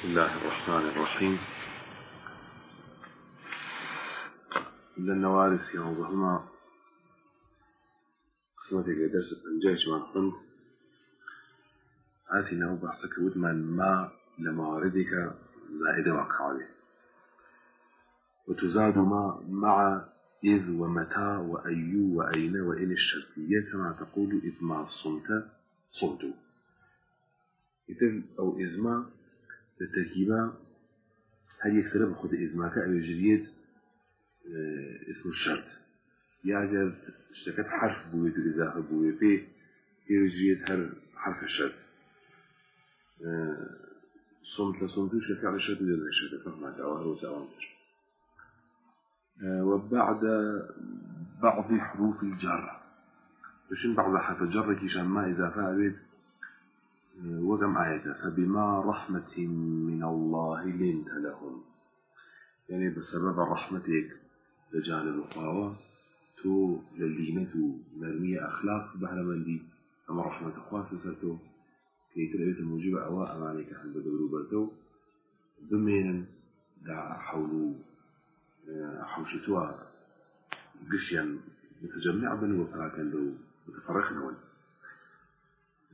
بسم الله الرحمن الرحيم. لأن وارث ينظهما قسمتك درس البنجاج من قلت آتنا بحثك ودمان ما لمواردك زائدة وقعالي وتزاد ما مع إذ ومتى وأي وأين وإن الشرطية كما تقول إذ ما صمت صمت. إذن أو إزما التركيبة. هل يكترب خد إزماك أو يجريد آه اسم الشرط؟ يعجز اشتكت حرف بويت الإزافة بويت في يجريد هر حرف الشرط آه صمت لصمت شفع الشرط وجزء الشرط فهما تعوار وسأوامر آه وبعد بعض حروف الجر. وشن بعض حرف الجر كيشان ما إذا فعلت وقم آية. فبما رحمة من الله لنت لهم. يعني بسبب رحمتك لجانب القاوة تو للينة مرمية أخلاق بحر من دي أما رحمة أخوات سرتو كي تلبيت الموجبة أواء أمانيك حل بدورو برتو بمين دا حولو حوشتوا. قشيا متجمع بنو وفراكا لو متفرقنا ولي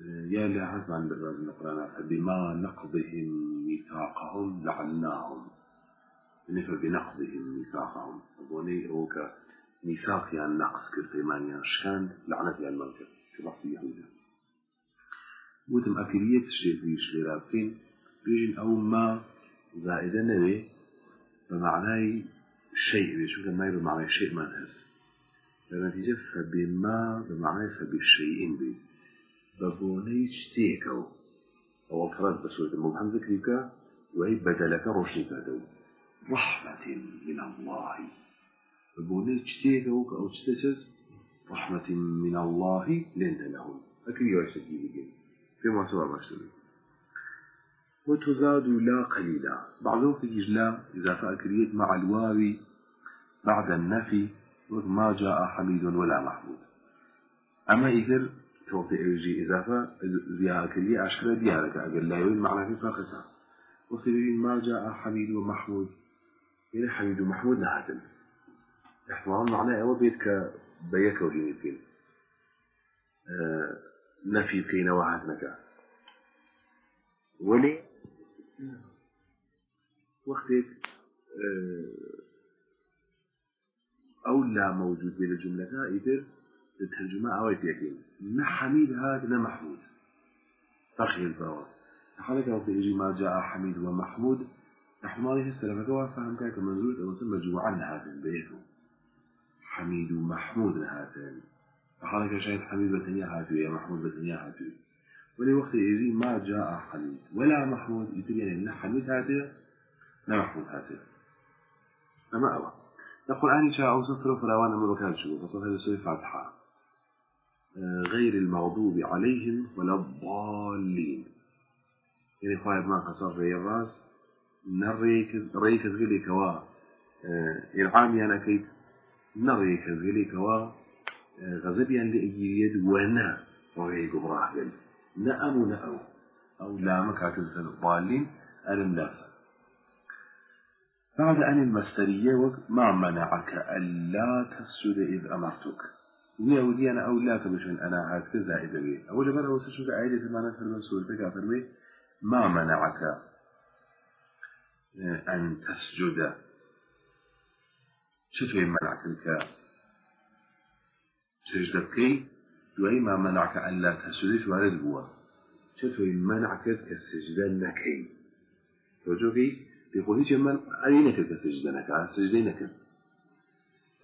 يا حسب عن برنامج القرآن فبما نقضهم ميثاقهم لعناهم يعني فبنقضهم ميثاقهم. أبوني أوك ميثاق يعني نقص كرتيمان يعني شكان لعنة يعني المنكر كبقى يهودا وتم أكلية الشيء في شليرابين بيجن أو ما زائدة نبي بمعنى شيء. بيشوف ما بمعنى شيء ما نهز فنتيجة فبما بمعنى فبالشيء بي ببوني شتيكو أو فرد بسورة المبهم ذكرك وهي بدلك رشدك دو رحمة من الله. ببوني شتيكو أو تستسس رحمة من الله لنت لهم أكري واشتكي بك فيما سوى بشتري وتزاد لا قليلا. بعضهم في لا إذا فأكريت مع الواو بعد النفي ما جاء حميد ولا محمود. أما إذا توفي إيجي إضافة زيادة كلية أشكال ديارك أقل لا يوين معنى في فاقتها وقت ما جاء حميد ومحمود يعني حميد ومحمود نهاتن. احتمال معناه هو بيتك بيك وهيني فين آه نفي بكين واحد مكا ولي وقتك أو لا موجود بين الجملة إذا الترجمة أوي تيكين نا حميد هذا نا محمود. فخي الفواز. حالك وقت يجي ما جاء حميد ومحمود. أحماله السلامة وفهم كاك منزول أو سمى جوعا هذا بيته. حميد ومحمود هذا حالك شاهد حميد بتنيا هاتو يا محمود بتنيا هاتو ولي وقت يجي ما جاء حميد. ولا محمود يتبين يعني حميد هذا نا محمود هذا أما أوى القرآن شاء أوصف فلاوان من مكان شو فصل هذا سورة فاتحة. غير المغضوب عليهم ولا الضالين. يعني خواهد ما قصر ري الراس نريك ريك زغلي كوا إرعام يعني كيد نريك زغلي كوا غزب يعني لأجيريد ونا وهي قبراه قل نأم نأو أو لا مكاتب الضالين ألم لا بعد أن المسترية ما منعك ألا تسجد إذ أمرتك. ويا ودي أنا أو لا تبشن أنا هاتك زائدة بي أول مرة وسجد عائلة ما نسأل من سورتك فرمي ما منعك أن تسجد. شتوي منعك لك سجد بكي دوي ما منعك ألا تسجد وارد هو شتوي منعك كالسجدة نكي وجوكي يقول هيك من أين تلك سجدة نكا سجدة نكا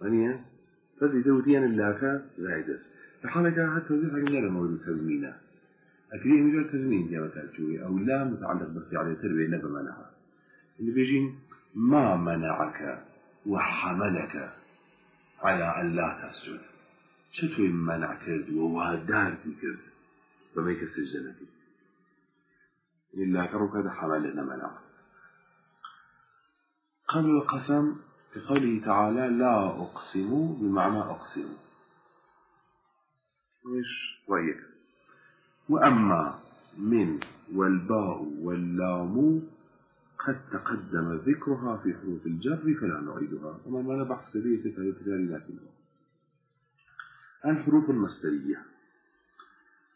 أنيا فزي دوديان اللاكا زايدة فحالك حتى توزيع حاجة غير موجود تزمينه أكيد مجرد تزمين يا متأجوي أو لا متعلق بس على تربية نبى منعها اللي بيجين ما منعك وحملك على أن لا تسجد شتوي منع كرد ووهدار في كرد. فما يكسجد نكي إلا كروك هذا حملنا منعه. قبل القسم كقوله تعالى لا أقسم بمعنى أقسم. وإيش رأيك وأما من والباء واللام قد تقدم ذكرها في حروف الجر فلا نعيدها. وما ما بحث كبير في تجاري لكن. الحروف المصدرية.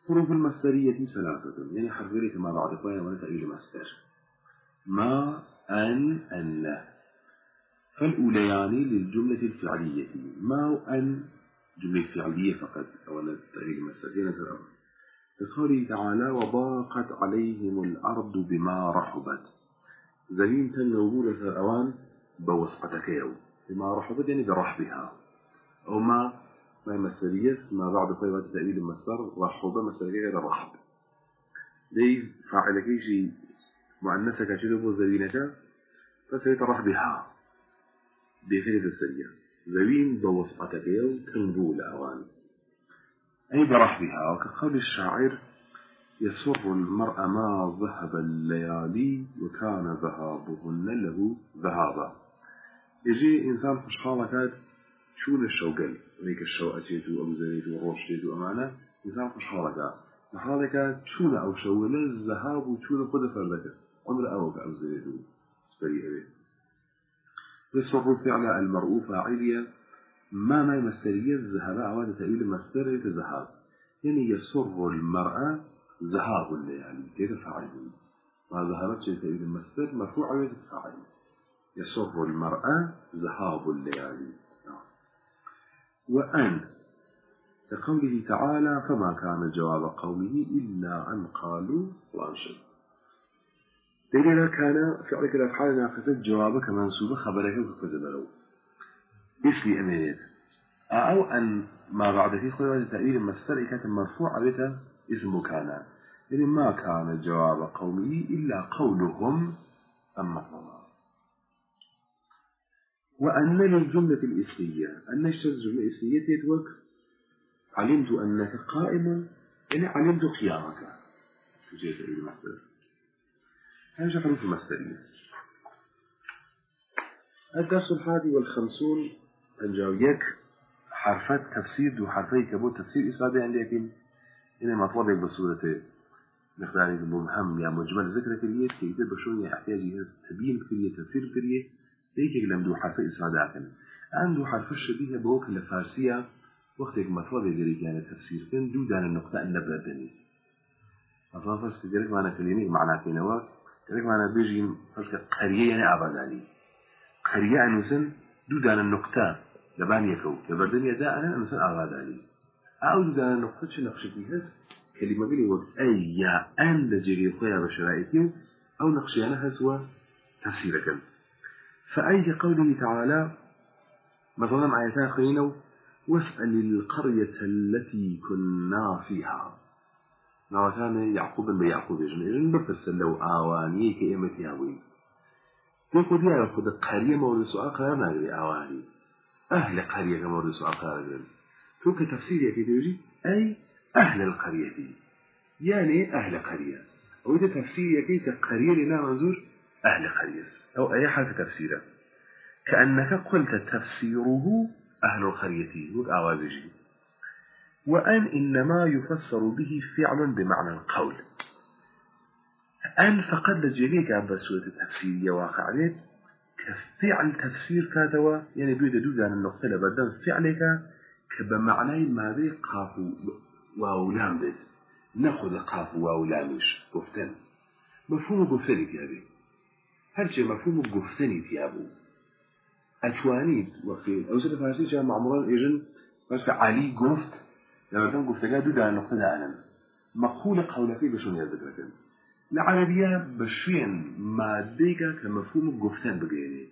حروف المصدرية ثلاثة. يعني حرفين كما بعد قوية ولا تأويل مصدر. ما أن أن فالأوليان للجملة الفعلية. ما وأن جملة فعلية فقط؟ أو تأويل مصدر يعني كقوله تعالى وضاقت عليهم الأرض بما رحبت. زمين تنوبوا لسر أوان بوسقتك يو بما رحبت يعني برحبها. أو ما ما مسرية ما بعد قيمة تأويل المصدر رحبة مسرية غير رحب. دي فاعلك شيء مؤنثك شلبه زوينك فسيت خير السرية. زوين بوسقتك يو تنبو لأوان أي برحبها. وكقول الشاعر يسر المرء ما ذهب الليالي وكان ذهابهن له ذهابا. يجي إنسان خشخالة كاد شون الشوقل. هيك الشو أتيتو أو زنيتو روش تيتو أمانة. إنسان خشخالة كاد. نحالة كاد شون أو شول الذهاب وشون خد فردكس. عمر أو أو زنيتو سبري أبي. يسر فعل المرء فاعليا ما ما يمثل الذهاب عواد تأويل المصدر يتذهب يعني يسر المرأة ذهاب الليالي كيف فاعل ما ذهبت شيء تأويل المصدر مرفوع عواد فاعل يسر المرأة ذهاب الليالي وأن كقوله تعالى فما كان جواب قومه إلا أن قالوا وأنشد دليل كان فعلك الأفعال ناقصة جوابك منسوبة خبرك وكذب له اسمي أمينيت. أو أن ما بعد في خلوة تأويل مستر كانت مرفوع عليها اسم كان يعني ما كان جواب قومه إلا قولهم أما الله وأن للجملة الإسمية أن الجملة الإسمية يتوك علمت أنك قائم يعني علمت قيامك جهة المصدر. هذا حروف المصدرية الدرس الحادي والخمسون تنجاويك حرفات تفسير دو حرفي كبو تفسير إسرائيلي عندي لكن إن مطلب بصورة مقدار مبهم يا مجمل ذكر كريه كي يتبع بشون يحتاج تبيين كريه تفسير كريه هيك لم دو حرف إسرائيلي كان عنده حرف الشبيه بوك لفارسية وقتك مطلب يجري يعني تفسير كان دو دان النقطة النبلة دني مطلب فس جريك معنا كلمة معنى كنوا معنا بيجي فس قرية يعني أبدا قرية أنوسن دو دان النقطة لبان يكو لبردن يدا أنا مثلا أغاداني أو دو دان النقطة شو نقشتي هس كلمة قلي وقت أي يا أن لجري خويا بشرائتي أو نقشي أنا هسوا تفسيرك فأي قوله تعالى؟ مثلا آياتها خلينا واسأل القرية التي كنا فيها. نواتان يعقوب بيعقوب يجمعين بفسر لو آواني كإمتي هاوي تقول يا خد قرية مورد سؤال قرار آواني أهل قرية مورد سؤال قرار ناقري تو كتفسير يكي تيجي أي أهل القرية يعني أهل قرية أو إذا تفسير يكي كقرية لنا منظور أهل قرية أو أي حال تفسيره كأنك قلت تفسيره أهل القرية والآوازجي وأن إنما يفسر به فعل بمعنى القول. أن فقد لجريك عن بسوة التفسيرية واقع عليك كفعل تفسير كاتوا يعني بيد دودا النقطة لبردن فعلك كبمعنى ماذا قاف واولام بيت نأخذ قاف واولامش قفتن مفهوم قفتني هذه هل شيء مفهوم قفتني في أبو أتوانيد وقيل أو سنة فارسي جاء معمران إيجن بس علي قفت كان قفت قال دودا النقطة دعنا مقولة قولتي بشون يذكرك العربية بشين ماديك كمفهوم قفتن بقيني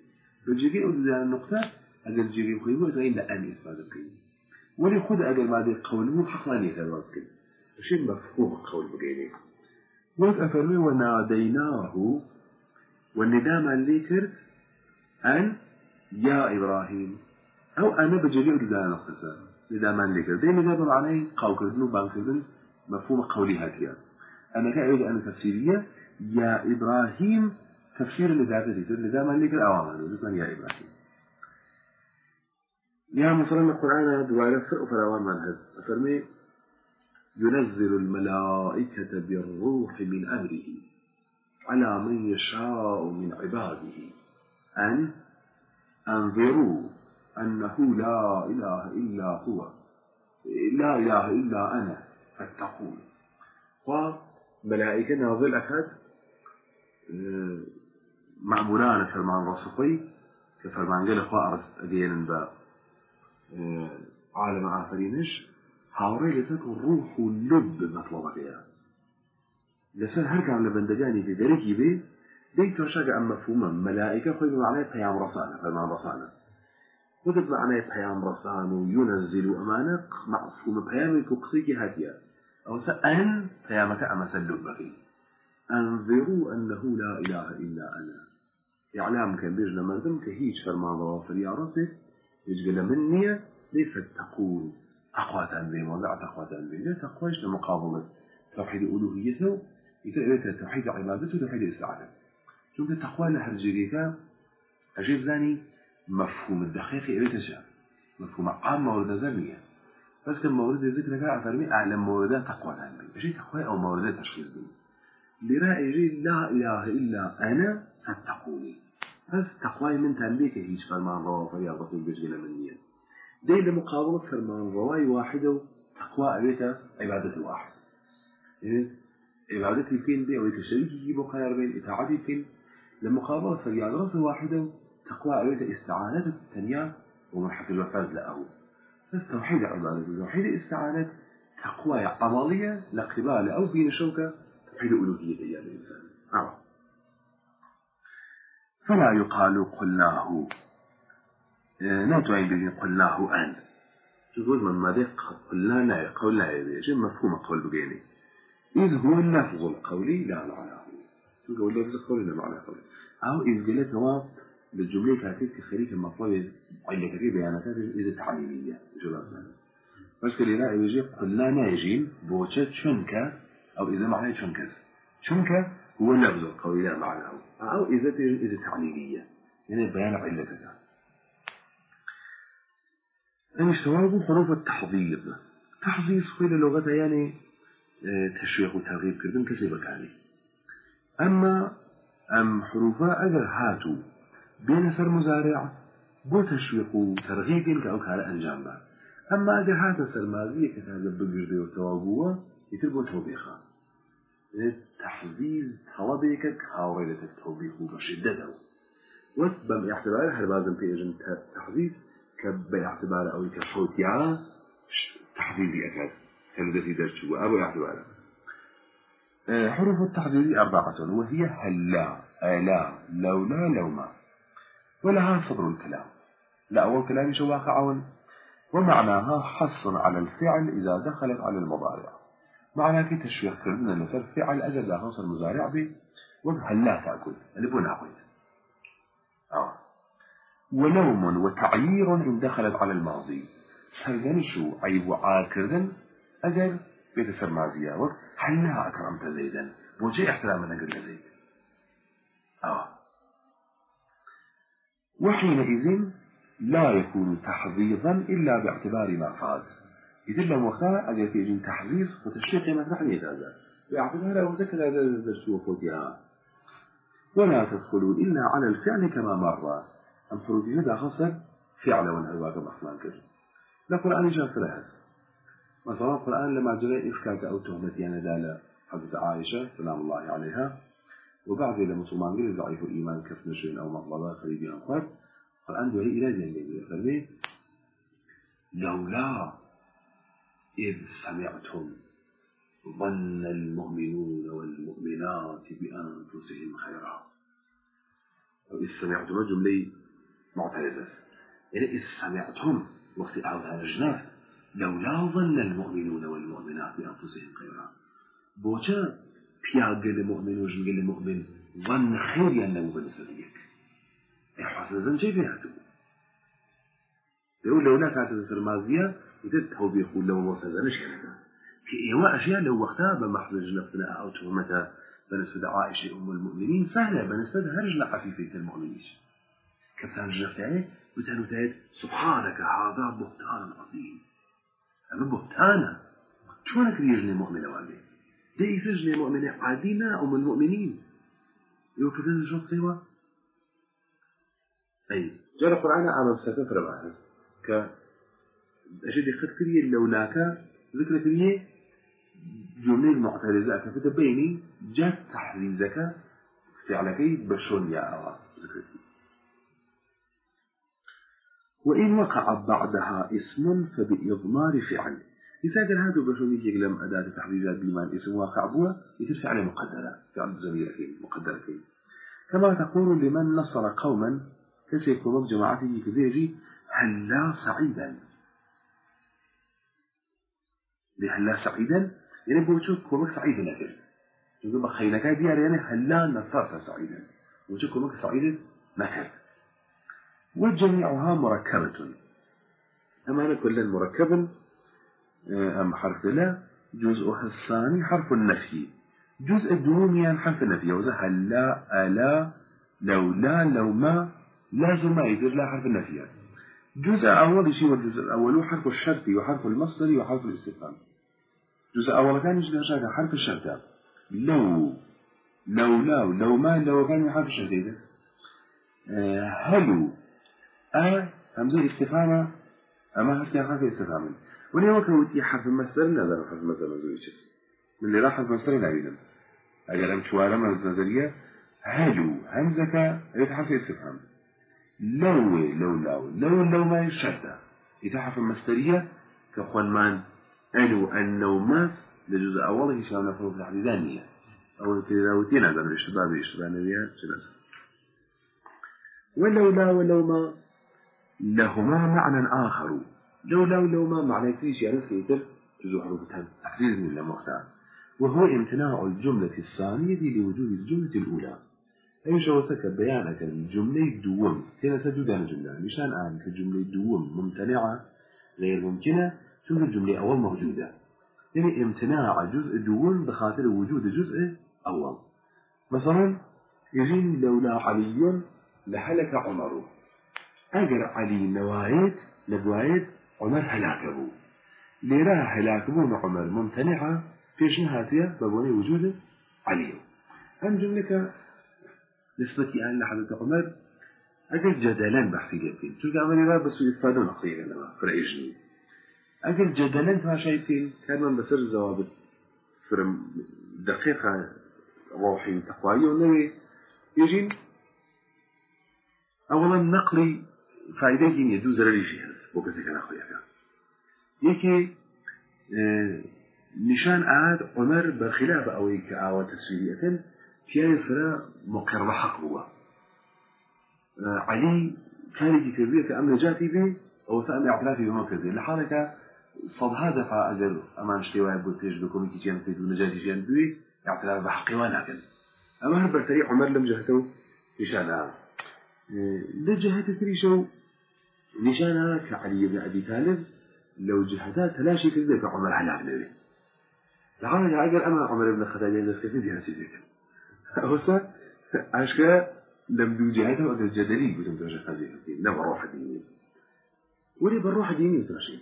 بجيجي أدودا النقطة أقل جيجي وخيبه تغيين لأني إسفاد بقيني ولي خد أقل مادي قوله حقلاني ثرواتك بشين مفهوم قول بقيني وأفرمي وناديناه والنداء من ذكر أن يا إبراهيم أو أنا بجري أدودا النقطة نداء من ذكر دي نداء عليه قول كردن وبان مفهوم قولي هاتيا أنا كأعيد أن تفسيرية يا إبراهيم تفسير لذات ذكر لذا من ذكر أوامر لذا يا إبراهيم. يا مثلا القرآن دوارة فرق فراوان منهز أفرمي ينزل الملائكة بالروح من أمره على من يشاء من عباده. أن أنذروا أنه لا إله إلا هو. لا إله إلا أنا فاتقون. وملائكة نازل أكد معمولان فرمان رصقي كفرمان قال أخوة أدين با عالم آفرينش هاوري لتكون روح اللب مطلبة فيها لسان هر كان لبندگاني في دريكي بي دي توشاق أم مفهوما ملائكة خوي بمعنى بيام رسالة فرمان رسالة وقت معنى بيام رسالة وينزل أمانة مفهوم بيامك وقصيك هاتيا. أو سأن بيامك أما سلب فيه أنذروا أنه لا إله إلا أنا. إعلام كان بيجنا مردم كهيج فرمان ضوافر يا رسل يجقل مني ليس تقول. تقوى تنبيه وزع تقوى تنبيه لا تقويش لمقابلة توحيد ألوهيته. يتأتي توحيد عبادته وتوحيد استعانة شوف التقوى لهرجيك أجيب زاني مفهوم الدقيق إليتشا مفهوم عام مورد زمية بس كان مورد ذكر كان أفرمي أعلم موردات تقوى تنبيه أجي تقوى أو موردات تشخيص دي يجي لا إله إلا أنا فاتقوني. بس تقوى من تنبيك هيش فرمان روا فريا رسول بيجينا منيا دي لمقابلة فرمان رواي واحدة تقوى أبيك عبادة الواحد إيه؟ عبادة الكين دي أو شريكي يجيبو خير بين إتاعتي الكين. لمقابلة فريا رسول واحدة تقوى أبيك استعانة التانية ومرحة الوفاز لأهو. بس توحيد عبادة توحيد استعانة تقوى عملية لقبال أو بين شوكة توحيد ألوهية أيام الإنسان أعرف فلا يقال قلناه. ناتوين بذين قلناه أن. تقول من ماذا قلنا قولنا يجي مفهوم قول بقيني. إذ هو اللفظ القولي لا معناه. تقول اللفظ القولي لا معناه. قولي أو إذ قلت هو بالجملة كاتب كخريك المطلب عند كثير بيانات إذا تعليمية جلاسة بس كلي لا يجي قلنا ناجين بوشة شنكة أو إذا معناه شنكز شنكة. هو اللفظ القولي لا معناه أو إذا إذا تعليلية يعني بيان علتها يعني اشتواب حروف التحضيض تحضيض خويل لغتها يعني تشويق وترغيب كردن كسبك عليه أما أم حروفها أجر هاتوا بين سر مزارع بو تشويق وترغيب كأو كالا أنجام بها أما أجر هاتا سر مازية كتاب بقردي وتوابوه يتربو توبيخا تحزيز طلبك كهاورية التوبيخ بشدته وبم اعتبار هل لازم في اجن تحزيز كباعتبار أو كصوت يا تحزيز اكاد كان في درس وابو اعتبار. حروف التحزيز أربعة وهي هلا ألا لولا لوما ولها صدر الكلام. لا أول كلام شو واقع ومعناها حص على الفعل إذا دخلت على المضارع. معنى في تشويق كردنا مثل فعل أجل خاص المزارع به؟ وهل لا تأكل؟ اللي ناقل آه. ولوم وتعيير إن دخلت على الماضي. هل شو عيب وعاكردن أجل بيتسر مازيا وقت هل لا أكرمت زيدا وجه احتراما أجل زيد آه. وحينئذ لا يكون تحضيضا إلا باعتبار ما فاز يدل وقتها أجل في إجن تحزيز وتشريق ما نحن هذا. باعتبار وذكر هذا الدرس وفوتها. ولا تدخلوا إلا على الفعل كما مر. أم خروجه هذا خاصة؟ فعل والهواء كما أحسن كذا لا قرآن جاء ثلاث مثلا القرآن لما جاء إفكاك أو تهمة يعني دالة حضرة عائشة سلام الله عليها. وبعض المسلمان غير ضعيف الإيمان كف نشين أو مطلبة قريبين أخر القرآن دعي إلى جنبه فرمي لولا إذ سمعتم ظن المؤمنون والمؤمنات بأنفسهم خيرا. أو إذ سمعتم جملة معترضة. يعني إذ سمعتم وقت أعوذ الجناف لولا ظن المؤمنون والمؤمنات بأنفسهم خيرا. بوجه بياق المؤمن وجنق المؤمن ظن خير ينمو بالنسبة لك إحسن زنجي بيهاتو يقول لولا كانت المازية يدد توبيخ ولا وصل مش كذا في إيواء أشياء لو وقتها بمحضر نفسنا أو تهمتها بالنسبة عائشة أم المؤمنين سهلة بالنسبة هرجنا خفيفة المؤمنين. كفتان عليه وتانو تايد سبحانك هذا بهتان عظيم. أما بهتانا شلونك يجني مؤمنة والي دي يسجني مؤمنة عادينا أم المؤمنين يوكدن شو سوا أي جاء القرآن عام سفر معه ك أشد دقت كريه لولاك ذكر كريه جملة المعترضة كفت بيني جات تحريزك فعلك بشون يا أوا ذكر وإن وقع بعدها اسم فبإضمار فعل إذا هذا بشون يجي لم أداة تحريزات بما اسم واقع بوا يترفع عليه مقدرة فعل زميلك مقدرة كما تقول لمن نصر قوما كسيكون جماعته كذيجي هلا سعيدا لهلا سعيدا يعني بوجود كومك سعيدا لكن يقول بخيلك ديار يعني هلا نصرت سعيدا وجود كومك سعيدا نكر وجميعها مركبة. أما كل مركب آه، أم حرف لا جزءها الثاني حرف النفي. جزء الدومي حرف النفي. وزا هلا ألا لولا لو ما لازم ما يدير لا حرف النفي جزء أول شيء والجزء الأول حرف الشرط وحرف المصدر وحرف الاستفهام. جزء أول كان شاكا حرف الشرط. لو لو لا لو ما لو كان حرف الشرط. آه، هلو أ همزة استفهام أما حرف حرف استفهام وليه وكان حرف المصدر نظر حرف المصدر مزوي من اللي راح حرف لا يلم أجل أم شوارع من النظرية هلو همزة حرف استفهام. لو لو لو لو لو ما يشتى إذا حرف المصدرية كخوان مان ألو أنو ماس لجزء أوله شلون نفهم في الحديثانية أو تلاوتين هذا الاشتباه بالاشتباه شلاسة ولو لا ولو ما لهما معنى آخر. لو ولو ما معنى كريش يعني سيتر جزء حروف تحديد من المختار. وهو امتناع الجملة الثانية لوجود الجملة الأولى. أي شو سك بيانك الجملة دوم هنا سجودان جملة. مشان آن كجملة دوم ممتنعة غير ممكنة شوف الجملة أول موجودة. يعني امتناع جزء دوم بخاطر وجود جزء أول. مثلا يجين لولا علي لهلك عمر. أجر علي نوايت لبوايت عمر هلاكه. ليرا هلاكبون عمر ممتنعة فيش نهاتية ببوني وجود علي. أم جملة نسبة أن لحضرة عمر أجر جدلا بحثي جبتين شو كان بس يستفادوا نقليا لما فرأيجني أجل جدلا ما شايفين كان من بسر زوابط فرم دقيقة روحي وتقوائي ونوي يجين أولا نقلي فائدة جين يدو زرري فيها كان أخويا كان يكي آه نشان عاد عمر بخلاف أو كآوة تسويلية كان فرا مقر بحق هو آه علي كان يجي كبير أم نجاتي به أو سأم اعترافي بما كذي لحالك صدها دفع أجل أمان اشتواء بوتيج دوكوميتي جيان فيد ونجاتي جيان بوي اعتراف بحقي وأنا كذا أما هل برتري عمر لم جهته نشانها لجهة تريشو نشانها كعلي بن أبي طالب لو جهدا تلاشي كذا كعمر على نبي لعمر أجل أما عمر بن الخطاب الناس كيف دي هسي أوسا عشكا لم دو جهته وقت الجدلي قلت متوجه خزي لا بروح ديني. ولي بروح ديني وترشيك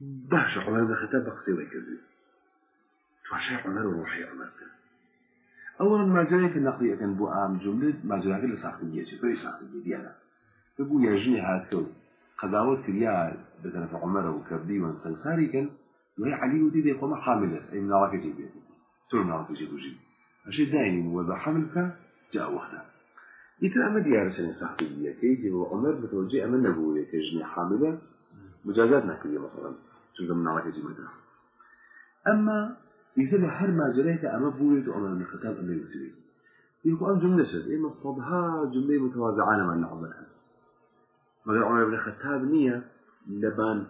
باش عمر بن الخطاب بقصي ويكذب. تواشي عمر وروحي عمر. أولا ما جاءك النقلية كان بو عام جملة ما جاءك لساقية شيء ساقية ديانا. بقول يا جني هاتكو قضاوت كريا بتنفع عمر وكردي وانسنساري كان وهي علي ودي دي قوم حاملة أي علاقة جيبية تقول من علاقة جيبوجي أشي دائما وضع حملك جاء وقتها إذا أمد يا رسول صاحبية كي يجي عمر بتوجي أمن نقول كجني حاملة مجازات نقلية مثلا شو من علاقة جيبية أما مثل هر ما جريت أما بويت وأما من الختاب أما يوتوي يقول أم جملة شز إما صدها جملة متوازعة مع عمر هس مگر عمر بن الخطاب نية لبان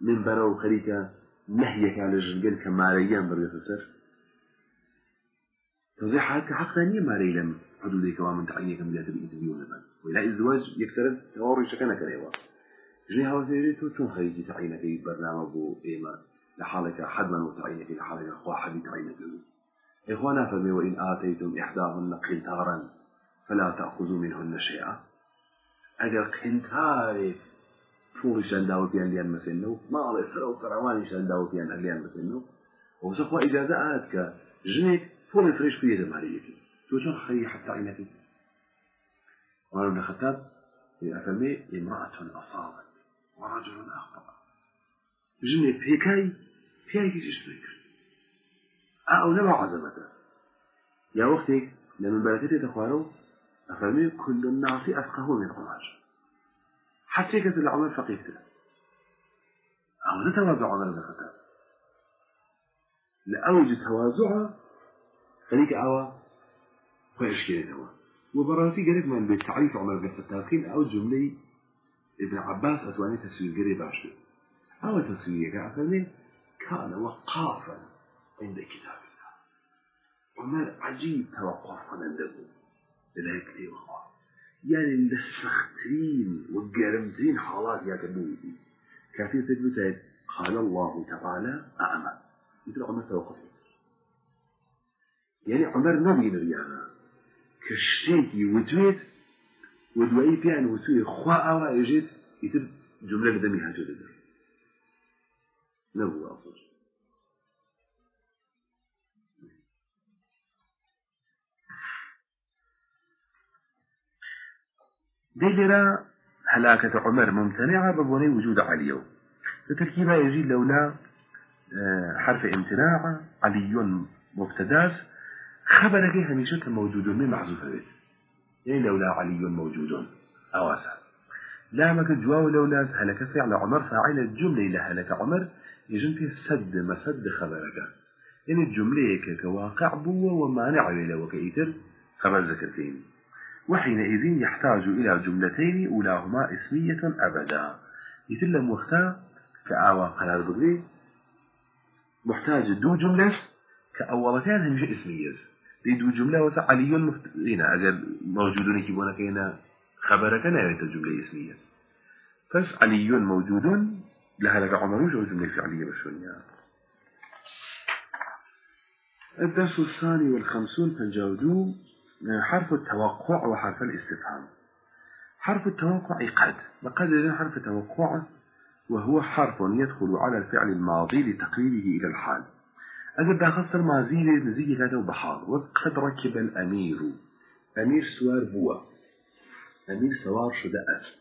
من برو خريكة نهيك على الجنجل كماريان برغة السر توضيح هذا حق ثانية ماري لم حدودي كمان تعيني كم زيادة بإنترفيو لبان وإلى الزواج يكسر توري شكنا كريوا جني هوا سيريتو تون خريجي تعيني في برنامج بو إيمان لحالك حدما وتعينك لحالك أخوة حد تعينك إخوانا فمي وإن آتيتم إحداهن قنطارا فلا تأخذوا منهن شيئا. أجر قنطار فور شنداو بيان ليان مسنو ما على إسراء وكرواني شنداو بيان ليان مسنو وسقوا إجازة آتك جنك فوق الفريش في يد ماليتي شو شو خي حتى عينتي وأنا ابن الخطاب أفهمي امرأة أصابت. ورجل أخطأ جنة بيكاي بيكاي كيش بيكاي أو نبع عزمته يا وقتك لما بلاتي تخوانو أفهمي؟ كل الناس أفقه من عمر حتى كثر العمر فقيه كده. أو تتوازع عمر الخطاب لأوج توازعه خليك أوا. خوش كده وبراسي قريب من بالتعريف عمر بن الخطاب أو جملة ابن عباس أتواني تسوير قريب عشر أو تسوير كأفهمي كان وقافا عند كتاب الله. عمر عجيب توقف عنده إيه والله يعني للسختين والجرمتين حالات يا كبوتي كافي تثبت قال الله تعالى أعمى مثل عمر توقف يعني عمر نبي نبيانا كشتيكي وتويت ودوائي بيان وتوي خواء ويجد يتب جملة بدمي هاتو ددر نبو أصلا ديجرا هلاكة عمر ممتنعة ببوني وجود علي لتركيبها يجي لولا حرف امتناع علي مبتداس خبرك هميشة موجود من محذوف بيت يعني لولا علي موجود أواسع لا ما جواو لولا هلك فعل عمر فاعل الجملة إلى هلك عمر يجن في سد مسد خبرك يعني الجملة كواقع بوة ومانع إلى وكيتر خبر ذكرتين وحينئذ يحتاج إلى جملتين أولاهما اسمية أبدا. يتلم وقتا كآوا قرار بغري محتاج دو جملة كأول كان همجة اسمية. دي دو جملة وسا علي مفت... أجل موجودون كيبونا كينا خبرك لا الجملة اسمية. بس علي موجود لها لك عمروش أو جملة فعلية بشونيا. الدرس الثاني والخمسون تنجاودو حرف التوقع وحرف الاستفهام. حرف التوقع قد وقد حرف توقع وهو حرف يدخل على الفعل الماضي لتقريبه إلى الحال. أجل داخل ماضي نزيه كاتو بحار وقد ركب الأمير. أمير سوار بوا. أمير سوار شد أسد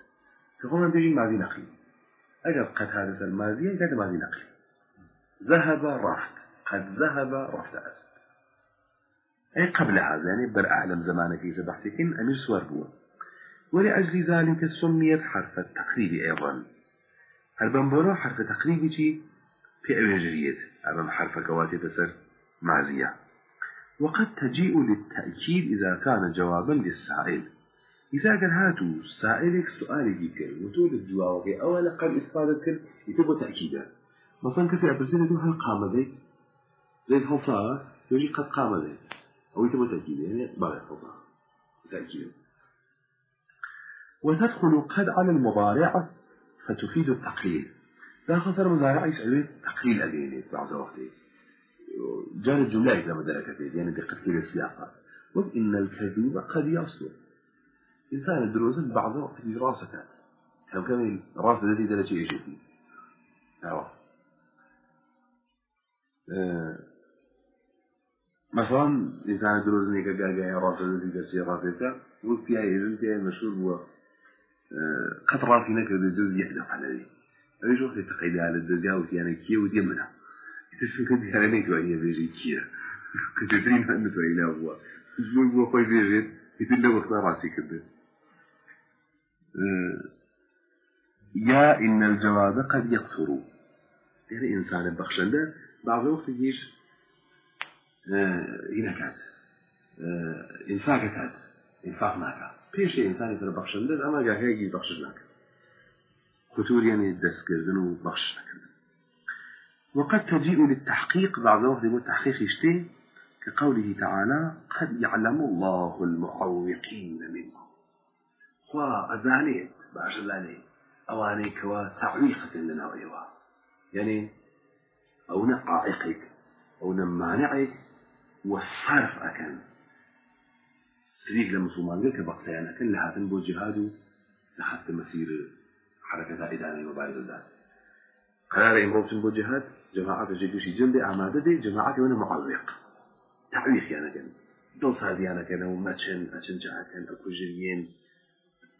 تقوم بيجي ماضي نقلي أجل قد هذا الماضي كاتو ماضي نقلي ذهب رفت قد ذهب رفت أسد أي قبل هذا يعني بر أعلم زمانك إذا بحثكين أمير سوار بوا ولأجل ذلك سميت حرف التقريب أيضا. البنبورو حرف تقريبي شي في أوجريت أمام حرف كواتي تسر معزية وقد تجيء للتأكيد إذا كان جوابا للسائل. إذا قال هاتو سائلك سؤالي بك وتقول الجواب أولا قال إثباتك يتبقى تأكيدا مثلا كسي أبرسين هل قام ذي زي الحصار يجي قد قام ذي أو يتبقى تأكيدا يعني بعد الحصار تأكيدا وتدخل قد على المضارع فتفيد التقليل. لا خسر مزارع يسألون تقليل أجيني بعض وقت جار الجملة إذا مدركت يعني دقت كده السياقات وإن الكذوب قد يصدر. إنسان الدروز بعض وقت في راسك كم كم راس الذي درجة يجي أه. مثلا إنسان الدروز نيجا جا جا راس الذي درجة راسك وفيها يزن فيها مشهور هو قد راسي نكر الجزء يحدث على ذي. أيش وقت تقيد على الدجاج وتي أنا كيا وتي منها. تسمع كنت أنا نيت وهي بيجي كيا. كنت تدرين أنه تقيل هو. شو هو خوي بيجي يتلا وقت راسي كده يا إن الجواب قد يقصر. يعني إنسان بخشنده بعض الوقت يجيش هنا كات إنفاق كات إنفاق ما كات پێش ئینسانی تر بەخشندن ئەمە گاهەیەکی بەخش ناکرد فتورياني دەستکردن و بەخش نەکردن وقد تجيء للتحقيق بعض وقت يقول تحقيق يشتي كقوله تعالى قد يعلم الله المعوقين منكم وأزانيت باش لاني أواني كوا تعويقة لنا وإيوا يعني أو نقائقك أو نمانعك والصرف أكن سريق لمسلمان قال كبقسيان أكن لهاتن بو جهاد لحتى مسير حركة إدانة وبارز الذات قرار إمروتن بو جهاد جماعة جدوشي جنبي أعمادة دي جماعة وأنا معوق تعويخيانەکەن دڵ سازیانەکەنەوە مەچن ئەچن جاکەن ئەکوژرین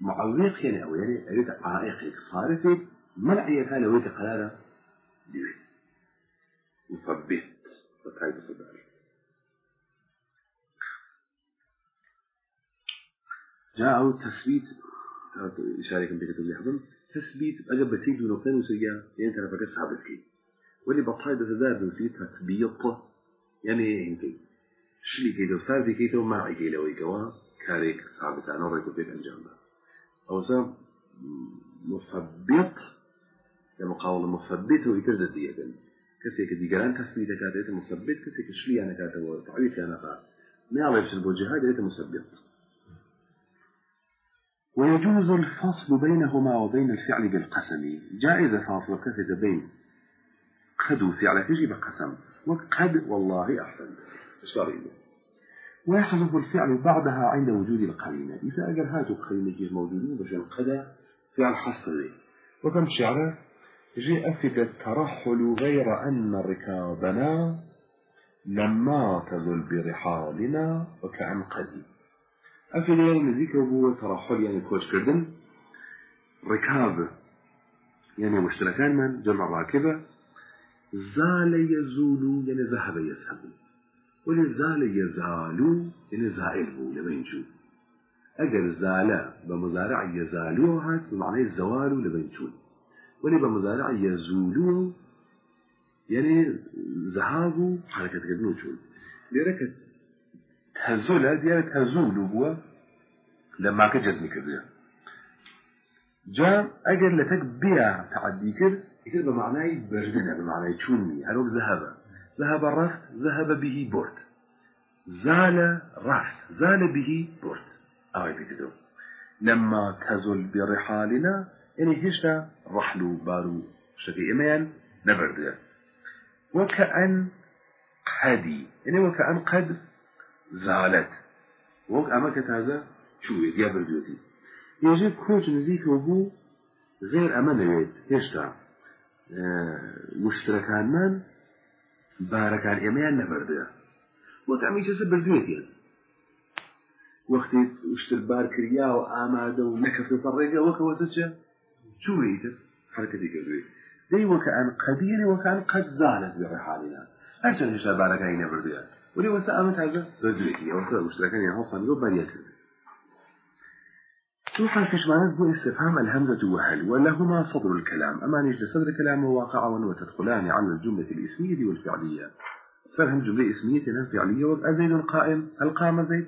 معوق يعني أو يعني أريد عائق صارفة منعية كان أريد قرارة ديوي. مثبت فتايد صدار جاء تثبيت إشارة كم بكتب يحضن تثبيت أجب بتيد ونقطين وسيا يعني ترى فكس حابتكي واللي بطايد تزاد وسي تثبيت يعني هنكي شلي كيدو صار دي كيدو معي كيلو ويكوا كاريك ثابتان وريكو بيت أنجام أوسا مثبت لمقاولة مثبت ويكرد ديدا كسي كدي جران تثبيت كاتيت مثبت كسي كشلي أنا كاتو تعويت أنا قا ما يعرف شنو الجهاد يت مثبت ويجوز الفصل بينهما وبين الفعل بالقسم. جائزة فاصلة كثة بين قد وفعل تجي بقسم وقد والله أحسن. إيش ويحذف الفعل بعدها عند وجود القرينة. إذا أجر هاتوا قرينة موجودين بشان قد فعل حصل وكم شعره جاء أفد الترحل غير أن ركابنا لما تزل برحالنا وكأن قدي. ذيك هو ترحل يعني كوش كردن ركاب يعني مشتركان من جمع راكبة زال يزول يعني ذهب يذهب ولزال يزال يعني زائل لبين شو أجر زال بمزارع يزالو هات بمعنى الزوال لبين شو ولي بمزارع يزولو يعني ذهاب حركة قدنو شو ليرك تهزول ديالة تهزول هو لما كجزم كبير جاء أجر لتك بيع تعدي كر يكتب بمعنى بردنا بمعنى تشوني هلوك ذهب ذهب الرفت ذهب به برد زال رفت زال به برد أو بكتب لما تزل برحالنا يعني هشتا رحلو بارو شكي إيمان نبرد وكأن قدي يعني وكأن قد زالت وەک ئەمە کە تازە چوێت یا بردوێتی. ێژێ کۆچ نزیکەوە بوو غێر ئەمە دەوێت هێشتا. مشتەکانمان بارەکان ئێمەیان نەبەردە وەک ئەمیچەسە بردوێتیان وەختی شتر بارکریا و ئامادە و نەکەسەسە ڕێگە وەکەوەسە چە؟ چوێتر حرکەتی کردوێت. دەی وەکە ئەن قەدیری وەکان قەت زانت بێڕێ حالیان هەرچەند هێشتا بارەکانی نەبردیان ولی وەسە ئەمە تازە بردوێتی ئەوەکە وشتەکانی هەڵسانگۆ بەریە کرد شو حرف معنى بو استفهام الهمزة وهل ولهما صدر الكلام أما نجد صدر كلام واقعا وتدخلان على الجملة الإسمية والفعلية فهم جملة اسمية هم فعلية وأزيد قائم هل قام زيد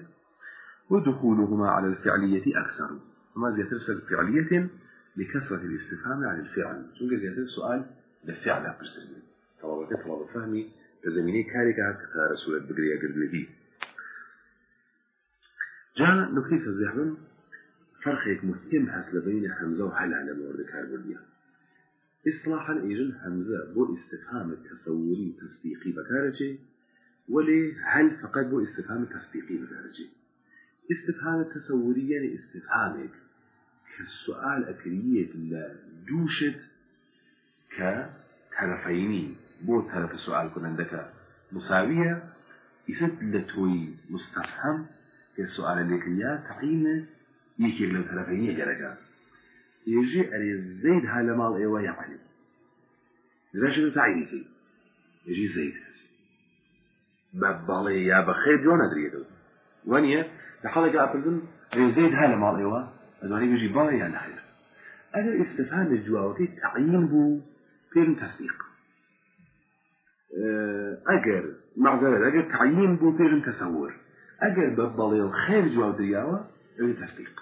ودخولهما على الفعلية أكثر وما زيادة فعلية لكثرة الاستفهام عن الفعل. شو زيادة السؤال للفعل أقصد طلبة طلبة فهمي لزميني كاريكا هكذا رسول البقرية قردوه جاء نكتيف الزحمن فرقێک مهم هەست لە بین حەمزە و هەلا لە مورد کاربردیە إصلاحا إيجن همزة بو استفهام التصوري تصديقي بكارجي ولي هل فقط بو استفهام تصديقي بكارجي استفهام التصوري يعني استفهامك كالسؤال أكرية دوشت كطرفيني بو طرف السؤال كن عندك مساوية يسد لتوي مستفهم كالسؤال اللي تعينه یەکێک لەو تەرەفەی گەرەکە يجي أري زيد هذا مال إيوه يعني ليش تعيني يجي زيد. ببالي يا بخير جون أدريده ونيا لحالك أبرزن أري زيد هذا مال إيوه. أدوني يجي بالي يا نخير أنا استفهام الجوابي تعيين بو بين أجر معذرة أجر تعيين بو بين تصور أجر ببالي الخير جواب درياوه أي تصديق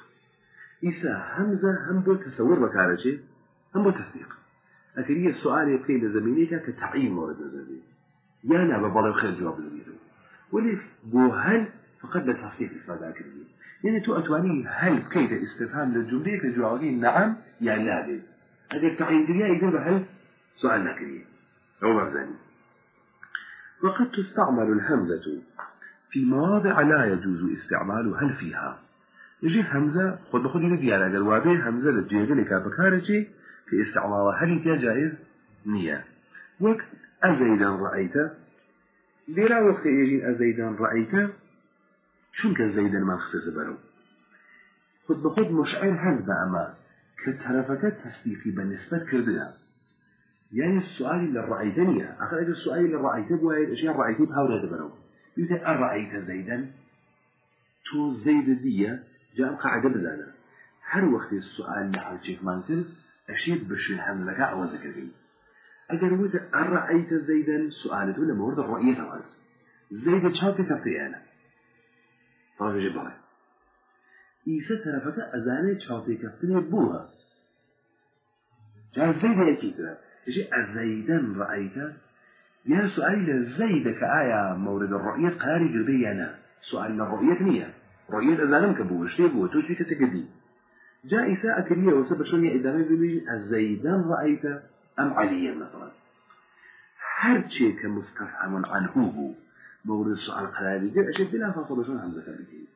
إيسا همزة هم بو تصور بكارجي هم بو تصديق لكن هي السؤال يبقي لزمينيك كتعيين مورد نزلي يانا ببالي خير جواب لبيرو ولي بو هل فقد لتصديق إسفادة كريم يعني تو أتواني هل كيف استفهام للجملة كجوابي نعم يا لا لي هذا تعيين كريا يقول هل سؤال ناكري أو مبزاني وقد تستعمل الهمزة. في مواضع لا يجوز استعمال هل فيها. يجي همزة خد بخد يقول يعني أجر وابه همزة للجيجة لك بكارتي في استعمال هل فيها جائز. نية. وقت أزيدا رأيت. لێرا وەختە ئێژین ئەزەیدان ڕعیتە چونکە زەیدن من خسە بەرەو خود بخود مشعر کە تەرەفەکە تەسبیقی بە نسبەت کردوە يعني السؤال للرأيت نية أخر أجل السؤال للرأيت بوايد أشياء الرأيت بهولا دبرو يقول أرأيت زيدا. تو زيد دية جاء قاعدة بزانا هر وقت السؤال لحال شيخ مانكر أشيد بشي الحمد لك أعوز كذي أجل وقت أرأيت زيدا سؤالته لما ورد الرأية تواز زيد شاطي كفتيانا طبعا جبرا إيسا ترفت أزاني شاطي كفتني بوها. جاء زيد يكيتنا يجي أزيدا رأيت. يا سؤال زيد كآية مورد الرؤية قاري قربي أنا. سؤال الرؤية نية. رؤية أزالم كبو شيء بو توجي كتقدي جاء إساءة كرية وسبب شوني إدامة بيقول أزيدا رأيت. أم عليا مثلا. هر شيء كمستفهم عنه مورد السؤال قراري جاء أشياء بلا فاصل شون همزة كبيرة